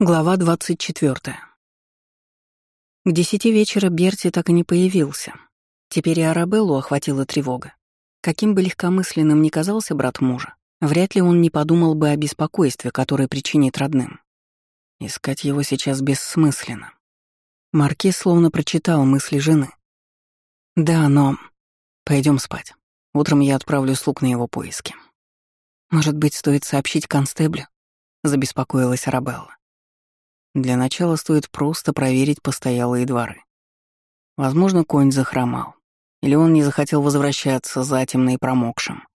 Глава 24. К десяти вечера Берти так и не появился. Теперь и Арабеллу охватила тревога. Каким бы легкомысленным ни казался брат мужа, вряд ли он не подумал бы о беспокойстве, которое причинит родным. Искать его сейчас бессмысленно. Маркиз словно прочитал мысли жены. «Да, но... Пойдем спать. Утром я отправлю слуг на его поиски». «Может быть, стоит сообщить констеблю?» — забеспокоилась Арабелла. Для начала стоит просто проверить постоялые дворы. Возможно, конь захромал. Или он не захотел возвращаться затемно и промокшим.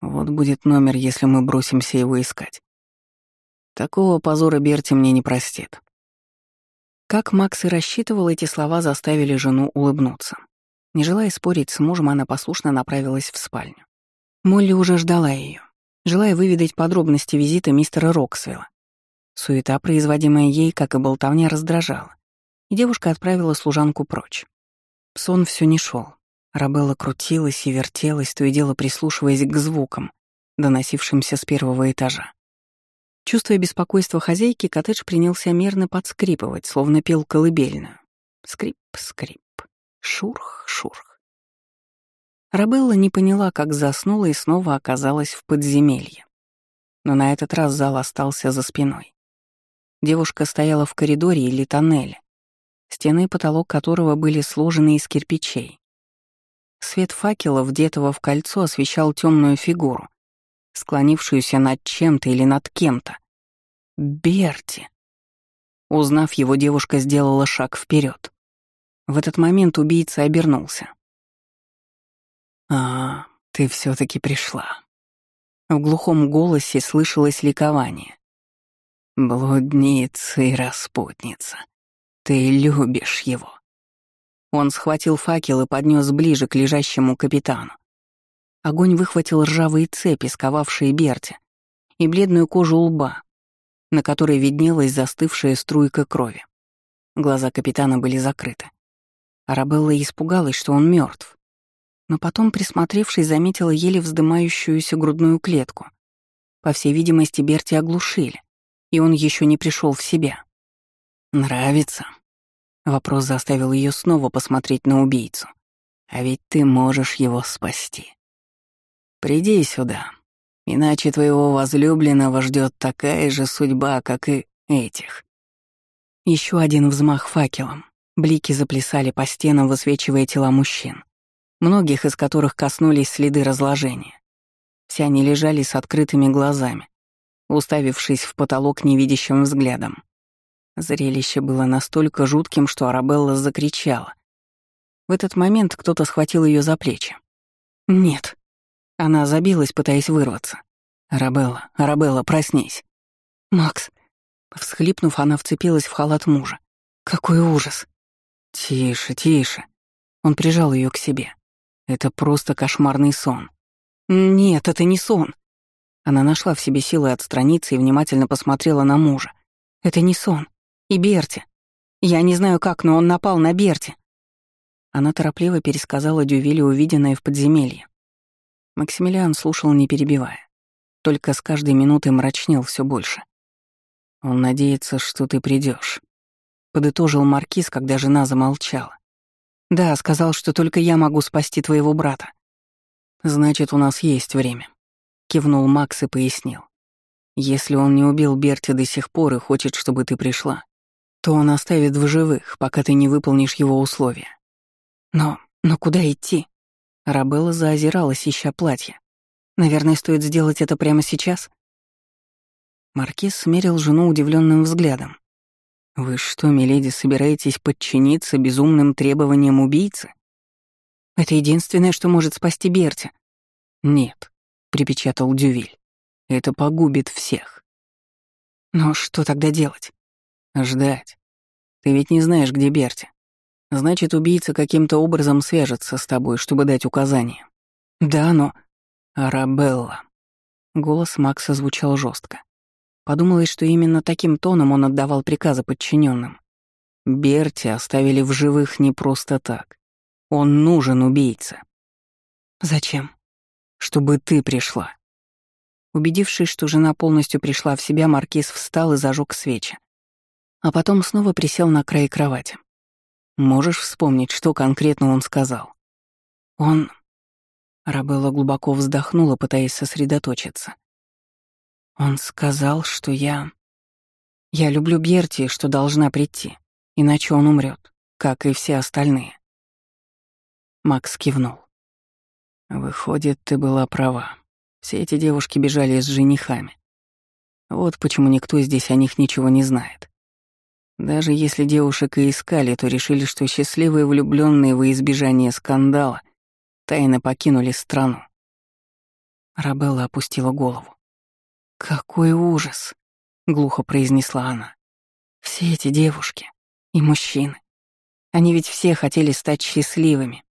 Вот будет номер, если мы бросимся его искать. Такого позора Берти мне не простит. Как Макс и рассчитывал, эти слова заставили жену улыбнуться. Не желая спорить с мужем, она послушно направилась в спальню. Молли уже ждала ее, желая выведать подробности визита мистера Роксвилла. Суета, производимая ей, как и болтовня, раздражала, и девушка отправила служанку прочь. Сон все не шел. Рабелла крутилась и вертелась, то и дело прислушиваясь к звукам, доносившимся с первого этажа. Чувствуя беспокойство хозяйки, коттедж принялся мерно подскрипывать, словно пел колыбельную. Скрип, скрип, шурх, шурх. Рабелла не поняла, как заснула и снова оказалась в подземелье. Но на этот раз зал остался за спиной. Девушка стояла в коридоре или тоннеле, стены и потолок которого были сложены из кирпичей. Свет факела, вдетого в кольцо, освещал темную фигуру, склонившуюся над чем-то или над кем-то. Берти. Узнав его, девушка сделала шаг вперед. В этот момент убийца обернулся. «А, ты все таки пришла». В глухом голосе слышалось ликование. Блудница и распутница. Ты любишь его. Он схватил факел и поднес ближе к лежащему капитану. Огонь выхватил ржавые цепи, сковавшие Берти, и бледную кожу лба, на которой виднелась застывшая струйка крови. Глаза капитана были закрыты. Арабелла испугалась, что он мертв, но потом, присмотревшись, заметила еле вздымающуюся грудную клетку. По всей видимости, Берти оглушили и он еще не пришел в себя. «Нравится?» Вопрос заставил ее снова посмотреть на убийцу. «А ведь ты можешь его спасти. Приди сюда, иначе твоего возлюбленного ждет такая же судьба, как и этих». Еще один взмах факелом. Блики заплясали по стенам, высвечивая тела мужчин, многих из которых коснулись следы разложения. Все они лежали с открытыми глазами, уставившись в потолок невидящим взглядом. Зрелище было настолько жутким, что Арабелла закричала. В этот момент кто-то схватил ее за плечи. «Нет». Она забилась, пытаясь вырваться. «Арабелла, Арабелла, проснись». «Макс». Всхлипнув, она вцепилась в халат мужа. «Какой ужас!» «Тише, тише». Он прижал ее к себе. «Это просто кошмарный сон». «Нет, это не сон», она нашла в себе силы отстраниться и внимательно посмотрела на мужа. «Это не сон. И Берти. Я не знаю как, но он напал на Берти». Она торопливо пересказала Дювиле увиденное в подземелье. Максимилиан слушал, не перебивая. Только с каждой минутой мрачнел все больше. «Он надеется, что ты придешь, подытожил Маркиз, когда жена замолчала. «Да, сказал, что только я могу спасти твоего брата. Значит, у нас есть время. Кивнул Макс и пояснил. Если он не убил Берти до сих пор и хочет, чтобы ты пришла, то он оставит в живых, пока ты не выполнишь его условия. Но, но куда идти? Рабелла заозиралась, ища платье. Наверное, стоит сделать это прямо сейчас? Маркиз смерил жену удивленным взглядом. «Вы что, миледи, собираетесь подчиниться безумным требованиям убийцы?» «Это единственное, что может спасти Берти». «Нет, — припечатал Дювиль. «Это погубит всех». «Но что тогда делать?» «Ждать. Ты ведь не знаешь, где Берти. Значит, убийца каким-то образом свяжется с тобой, чтобы дать указания». «Да, но...» «Арабелла». Голос Макса звучал жестко. Подумалось, что именно таким тоном он отдавал приказы подчиненным. Берти оставили в живых не просто так. Он нужен убийце. «Зачем?» Чтобы ты пришла». Убедившись, что жена полностью пришла в себя, Маркиз встал и зажег свечи. А потом снова присел на край кровати. Можешь вспомнить, что конкретно он сказал? Он... Рабелла глубоко вздохнула, пытаясь сосредоточиться. Он сказал, что я... Я люблю Берти, что должна прийти, иначе он умрет, как и все остальные. Макс кивнул. Выходит, ты была права. Все эти девушки бежали с женихами. Вот почему никто здесь о них ничего не знает. Даже если девушек и искали, то решили, что счастливые влюбленные во избежание скандала тайно покинули страну. Рабелла опустила голову. «Какой ужас!» — глухо произнесла она. «Все эти девушки и мужчины. Они ведь все хотели стать счастливыми.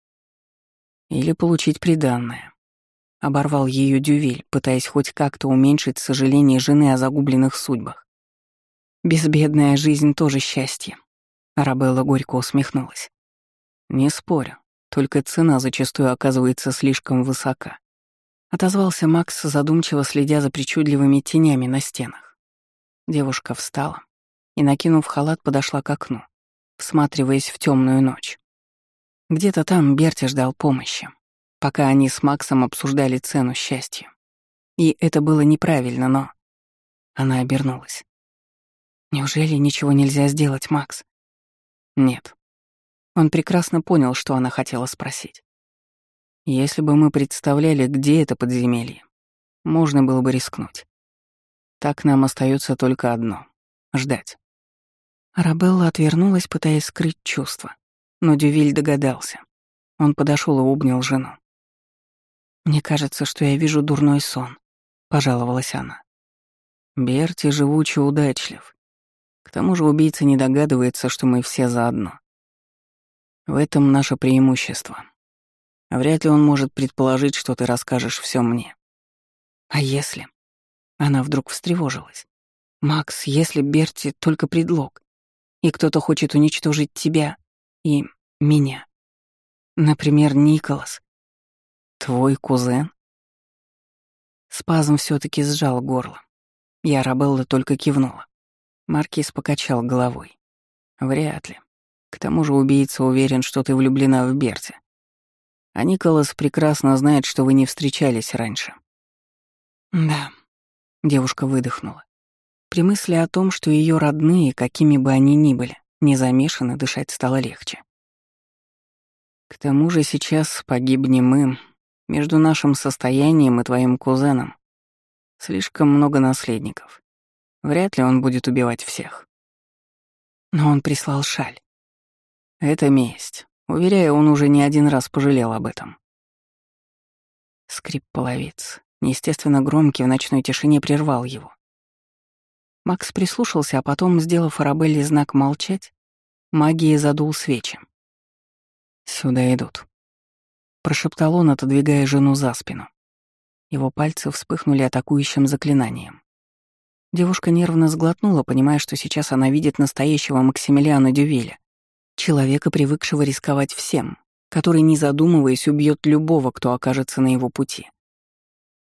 Или получить приданное. Оборвал ее Дювиль, пытаясь хоть как-то уменьшить сожаление жены о загубленных судьбах. Безбедная жизнь тоже счастье. Арабелла горько усмехнулась. Не спорю, только цена зачастую оказывается слишком высока. Отозвался Макс, задумчиво следя за причудливыми тенями на стенах. Девушка встала и, накинув халат, подошла к окну, всматриваясь в темную ночь. Где-то там Берти ждал помощи, пока они с Максом обсуждали цену счастья. И это было неправильно, но... Она обернулась. «Неужели ничего нельзя сделать, Макс?» «Нет». Он прекрасно понял, что она хотела спросить. «Если бы мы представляли, где это подземелье, можно было бы рискнуть. Так нам остается только одно — ждать». Арабелла отвернулась, пытаясь скрыть чувства. Но Дювиль догадался. Он подошел и обнял жену. «Мне кажется, что я вижу дурной сон», — пожаловалась она. Берти живучий удачлив. К тому же убийца не догадывается, что мы все заодно. В этом наше преимущество. Вряд ли он может предположить, что ты расскажешь все мне. А если? Она вдруг встревожилась. Макс, если Берти только предлог, и кто-то хочет уничтожить тебя, и меня. Например, Николас. Твой кузен? Спазм все таки сжал горло. Я Рабелла только кивнула. Маркиз покачал головой. Вряд ли. К тому же убийца уверен, что ты влюблена в Берти. А Николас прекрасно знает, что вы не встречались раньше. Да, девушка выдохнула. При мысли о том, что ее родные, какими бы они ни были, не замешаны, дышать стало легче. К тому же сейчас погибнем мы. Между нашим состоянием и твоим кузеном слишком много наследников. Вряд ли он будет убивать всех. Но он прислал шаль. Это месть. Уверяю, он уже не один раз пожалел об этом. Скрип половиц, неестественно громкий в ночной тишине, прервал его. Макс прислушался, а потом, сделав Арабелле знак «молчать», магией задул свечи. «Сюда идут», — прошептал он, отодвигая жену за спину. Его пальцы вспыхнули атакующим заклинанием. Девушка нервно сглотнула, понимая, что сейчас она видит настоящего Максимилиана Дювеля, человека, привыкшего рисковать всем, который, не задумываясь, убьет любого, кто окажется на его пути.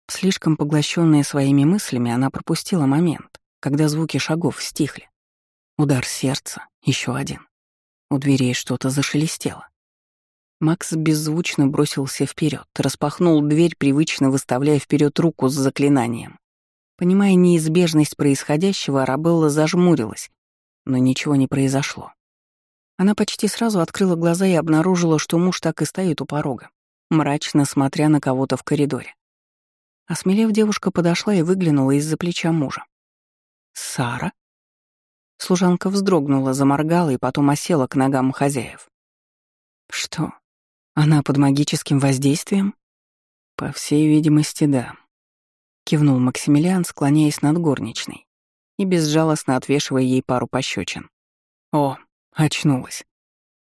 Слишком поглощенная своими мыслями, она пропустила момент, когда звуки шагов стихли. Удар сердца, еще один. У дверей что-то зашелестело. Макс беззвучно бросился вперед, распахнул дверь, привычно выставляя вперед руку с заклинанием. Понимая неизбежность происходящего, Арабелла зажмурилась, но ничего не произошло. Она почти сразу открыла глаза и обнаружила, что муж так и стоит у порога, мрачно смотря на кого-то в коридоре. Осмелев, девушка подошла и выглянула из-за плеча мужа. «Сара?» Служанка вздрогнула, заморгала и потом осела к ногам хозяев. «Что, она под магическим воздействием? По всей видимости, да. Кивнул Максимилиан, склоняясь над горничной и безжалостно отвешивая ей пару пощечин. О, очнулась.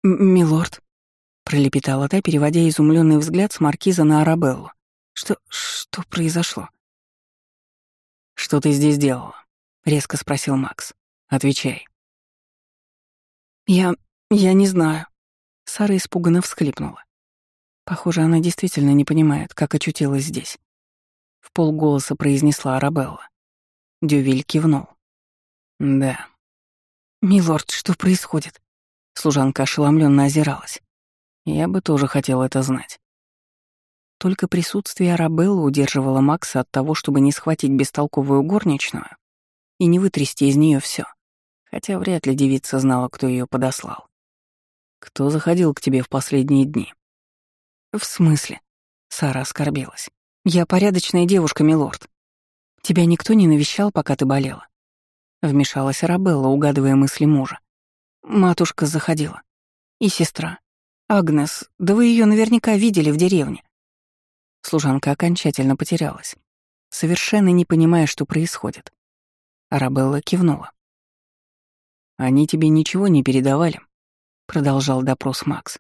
«Милорд», — пролепетала та, переводя изумленный взгляд с маркиза на Арабеллу. «Что... что произошло?» «Что ты здесь делала?» — резко спросил Макс. «Отвечай». «Я... я не знаю». Сара испуганно всхлипнула. Похоже, она действительно не понимает, как очутилась здесь. В полголоса произнесла Арабелла. Дювиль кивнул. Да. «Милорд, что происходит?» Служанка ошеломленно озиралась. Я бы тоже хотел это знать. Только присутствие Арабеллы удерживало Макса от того, чтобы не схватить бестолковую горничную и не вытрясти из нее все, хотя вряд ли девица знала, кто ее подослал. «Кто заходил к тебе в последние дни?» «В смысле?» — Сара оскорбилась. «Я порядочная девушка, милорд. Тебя никто не навещал, пока ты болела?» Вмешалась Арабелла, угадывая мысли мужа. Матушка заходила. И сестра. Агнес, да вы ее наверняка видели в деревне. Служанка окончательно потерялась, совершенно не понимая, что происходит. Арабелла кивнула. «Они тебе ничего не передавали?» — продолжал допрос Макс.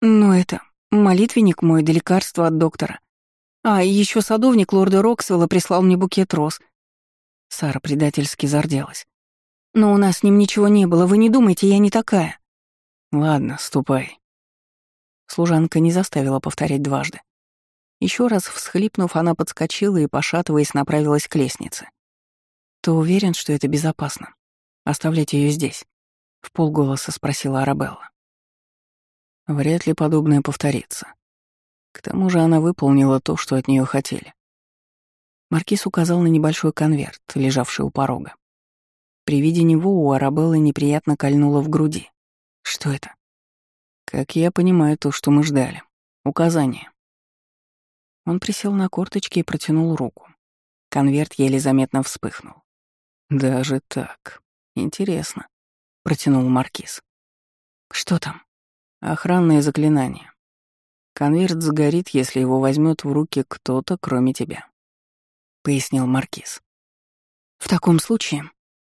«Ну это, молитвенник мой, да лекарство от доктора. А, еще садовник лорда Роксвелла прислал мне букет роз». Сара предательски зарделась. «Но у нас с ним ничего не было, вы не думайте, я не такая». «Ладно, ступай». Служанка не заставила повторять дважды. Еще раз всхлипнув, она подскочила и, пошатываясь, направилась к лестнице. «Ты уверен, что это безопасно? Оставлять ее здесь?» — в полголоса спросила Арабелла. Вряд ли подобное повторится. К тому же она выполнила то, что от нее хотели. Маркиз указал на небольшой конверт, лежавший у порога. При виде него у Арабеллы неприятно кольнуло в груди. Что это? Как я понимаю, то, что мы ждали. Указание. Он присел на корточки и протянул руку. Конверт еле заметно вспыхнул. «Даже так. Интересно», — протянул Маркиз. «Что там?» «Охранное заклинание. Конверт сгорит, если его возьмет в руки кто-то, кроме тебя», — пояснил Маркиз. «В таком случае...»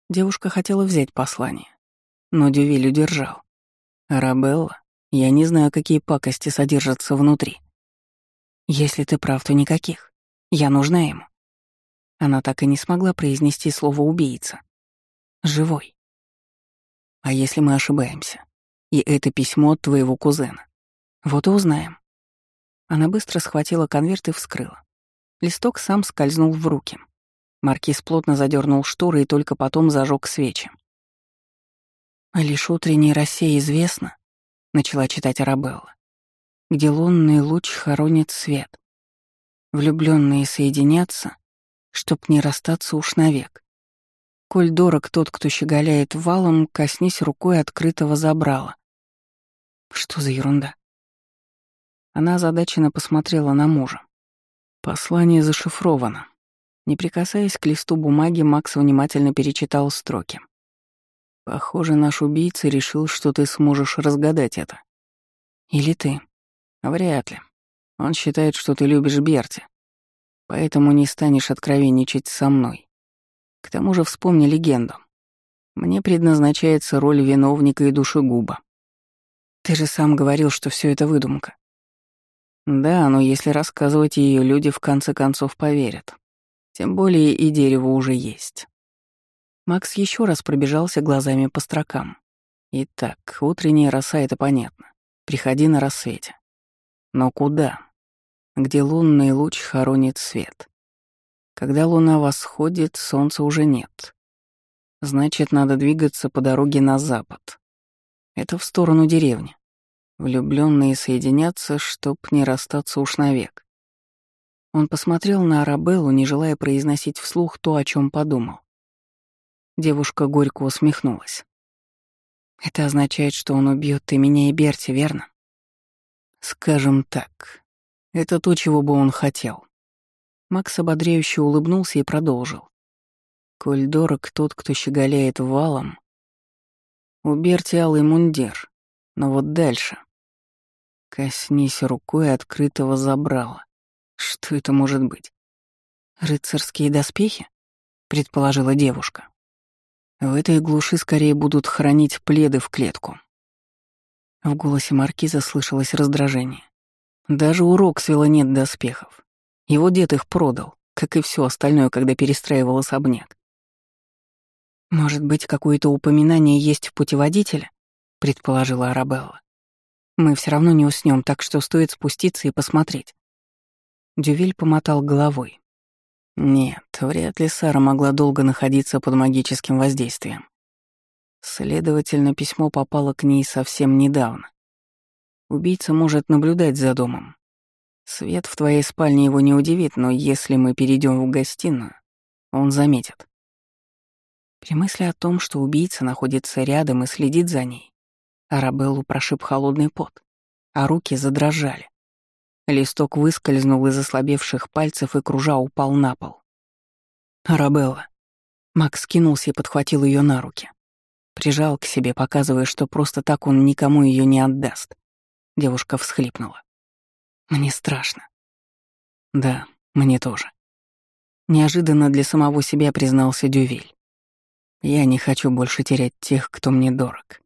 Девушка хотела взять послание, но Дювиль удержал. «Арабелла, я не знаю, какие пакости содержатся внутри. Если ты прав, то никаких. Я нужна ему. Она так и не смогла произнести слово «убийца». Живой. А если мы ошибаемся? И это письмо от твоего кузена. Вот и узнаем. Она быстро схватила конверт и вскрыла. Листок сам скользнул в руки. Маркиз плотно задернул шторы и только потом зажег свечи. «Лишь утренней росе известно», — начала читать Арабелла, где лунный луч хоронит свет. Влюбленные соединятся, чтоб не расстаться уж навек. Коль дорог тот, кто щеголяет валом, коснись рукой открытого забрала. Что за ерунда? Она озадаченно посмотрела на мужа. Послание зашифровано. Не прикасаясь к листу бумаги, Макс внимательно перечитал строки. Похоже, наш убийца решил, что ты сможешь разгадать это. Или ты. Вряд ли. Он считает, что ты любишь Берти. Поэтому не станешь откровенничать со мной. К тому же вспомни легенду. Мне предназначается роль виновника и душегуба. Ты же сам говорил, что все это выдумка. Да, но если рассказывать ее, люди в конце концов поверят. Тем более и дерево уже есть. Макс еще раз пробежался глазами по строкам. Итак, утренняя роса — это понятно. Приходи на рассвете. Но куда? Где лунный луч хоронит свет. Когда луна восходит, солнца уже нет. Значит, надо двигаться по дороге на запад. Это в сторону деревни. Влюбленные соединятся, чтоб не расстаться уж навек. Он посмотрел на Арабеллу, не желая произносить вслух то, о чем подумал. Девушка горько усмехнулась. «Это означает, что он убьет и меня, и Берти, верно?» Скажем так, это то, чего бы он хотел. Макс ободряюще улыбнулся и продолжил. Коль дорог тот, кто щеголяет валом, у Берти алый мундир, но вот дальше. Коснись рукой открытого забрала. Что это может быть? Рыцарские доспехи? Предположила девушка. В этой глуши скорее будут хранить пледы в клетку. В голосе маркиза слышалось раздражение. Даже у Роксвилла нет доспехов. Его дед их продал, как и все остальное, когда перестраивал особняк. «Может быть, какое-то упоминание есть в путеводителе?» — предположила Арабелла. «Мы все равно не уснем, так что стоит спуститься и посмотреть». Дювиль помотал головой. Нет, вряд ли Сара могла долго находиться под магическим воздействием. Следовательно, письмо попало к ней совсем недавно. Убийца может наблюдать за домом. Свет в твоей спальне его не удивит, но если мы перейдем в гостиную, он заметит. При мысли о том, что убийца находится рядом и следит за ней, Арабеллу прошиб холодный пот, а руки задрожали. Листок выскользнул из ослабевших пальцев и, кружа, упал на пол. «Арабелла». Макс кинулся и подхватил ее на руки. Прижал к себе, показывая, что просто так он никому ее не отдаст. Девушка всхлипнула. «Мне страшно». «Да, мне тоже». Неожиданно для самого себя признался Дювиль. «Я не хочу больше терять тех, кто мне дорог».